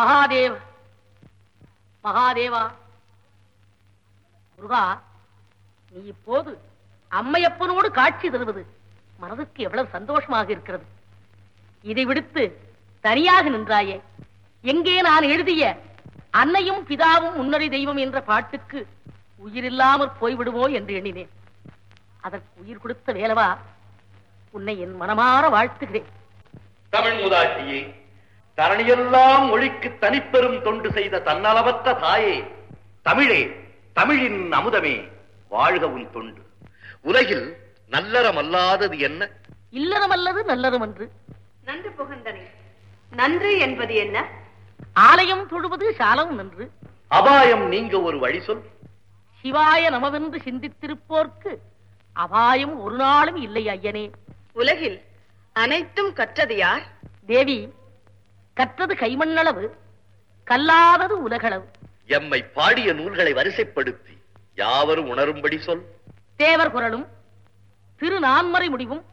மகாதேவ. மகாதேவா. முருகா நீ இப்போது அம்மையப்பனோடு காட்சி தருவது மனதுக்கு எவ்வளவு சந்தோஷமாக இருக்கிறது. இதை விடுத்து தனியாக நின்றாயே. எங்கே நான் எழுதிய அன்னையும் பிதாவும் முன்னறி தெய்வம் என்ற பாட்டுக்கு உயிரில்லாமற் போய்விடுமோ என்று எண்ணினேன். அதற்கு உயிர் கொடுத்த வேலவா உன்னை என் மனமாற வாழ்த்துகிறேன். தமிழ் முதாட்சியை தரணியெல்லாம் மொழிக்கு தனிப்பெரும் தொண்டு செய்த தன்னலவற்ற தாயே தமிழே தமிழின் அமுதமே வாழ்க உன் தொண்டு. உலகில் நல்லறமல்லாதது என்ன? இல்லறமல்லது நல்லறம் என்று நன்று புகந்தனை. நன்று என்பது என்ன? ஆலயம் தொழுவது சாலம் நன்று. அபாயம் நீங்க ஒரு வழி சொல். சிவாய நமவென்று சிந்தித்திருப்போர்க்கு அபாயம் ஒரு நாளும் இல்லை ஐயனே. உலகில் அனைத்தும் கற்றது யார்? தேவி கற்றது கைமண்ணளவு கல்லாதது உலகளவு. எம்மை பாடிய நூல்களை வரிசைப்படுத்தி யாவரும் உணரும்படி சொல். தேவர் குரலும் திரு நான்மறை முடிவும்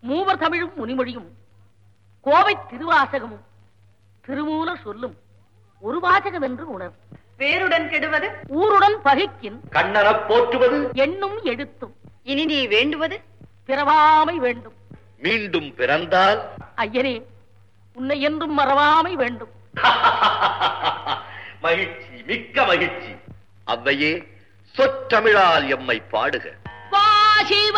மூவர் தமிழும் முனிமொழியும் கோவை திருவாசகமும் திருமூலர் சொல்லும் ஒரு வாசகம் என்று உணர். வேருடன் கெடுவது? ஊருடன் பகைக்கின் கண்ணனப் போற்றுவது? எண்ணும் எழுத்தும் இனி நீ வேண்டுவது? பிறவாமை வேண்டும். மீண்டும் பிறந்தால்? ஐயனே உன்னை என்றும் மறவாமை வேண்டும். மகிழ்ச்சி மிக்க மகிழ்ச்சி. அவ்வையே சொற்றமிழால் எம்மை பாடுக. வாசி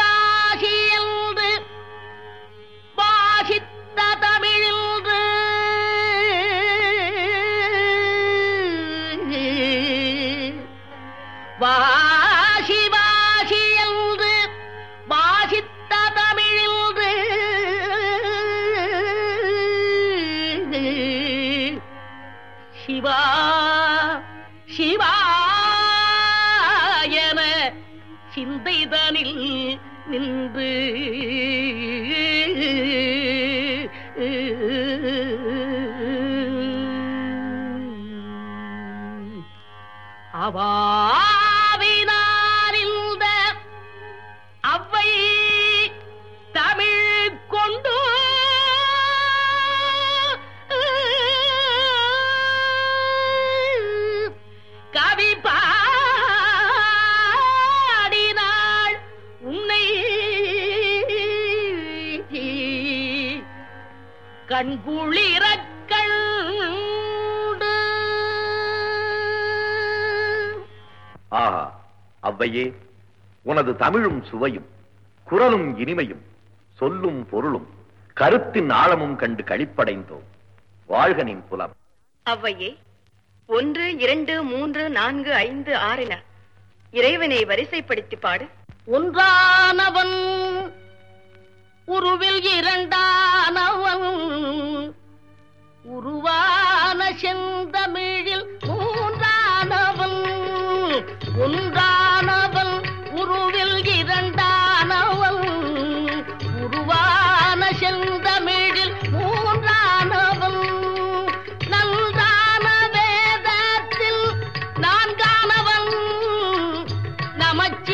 சிந்தைதனில் நின்று. அவா கண்குளிரக் கண்டு ஆஹா அவ்வையே உனது தமிழும் சுவையும் குரலும் இனிமையும் சொல்லும் பொருளும் கருத்தின் ஆழமும் கண்டு களிப்படைந்தோம் வாழ்கனின் புலம். அவ்வையே ஒன்று இரண்டு மூன்று நான்கு ஐந்து ஆறின இறைவனை வரிசைப்படுத்தி பாடு. ஒன்றானவன் உருவில் இரண்டானவன். உருவான செந்தமிழில் மூன்றானவன். ஒன்றானவன் உருவில் இரண்டானவன். உருவான செந்தமிழில் மூன்றானவன். நன்றான வேதத்தில் நான்கானவன். நமச்சி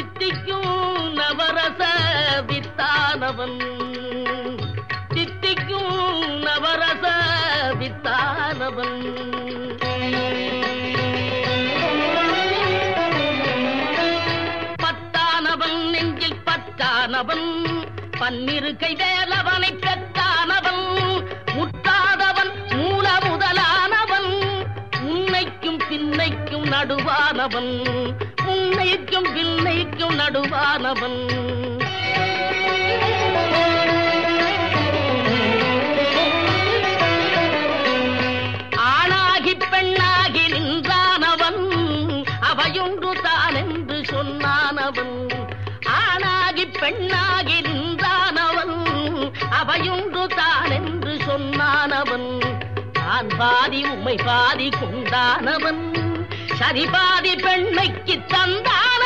தித்திக்கும் நவரச வித்தானவன். தித்திக்கும் நவரச வித்தானவன். பத்தானவன் நெஞ்சில் பத்தானவன். பன்னிரு கைதேலவனை பெற்றானவன் முட்டாதவன் மூல முதலானவன். முன்னைக்கும் பின்னைக்கும் நடுவானவன். விண்ணைக்கும் விண்ணைக்கும் நடுவானவன். ஆணாகி பெண்ணாகி நின்றானவன் அவையொன்று தான் என்று சொன்னானவன். ஆணாகி பெண்ணாகி நின்றானவன் அவையொன்று தான் என்று சொன்னானவன். நான் பாதி உம்மை பாதி கொண்டானவன். சரி பாதி பெண்மைக்கு தந்தான்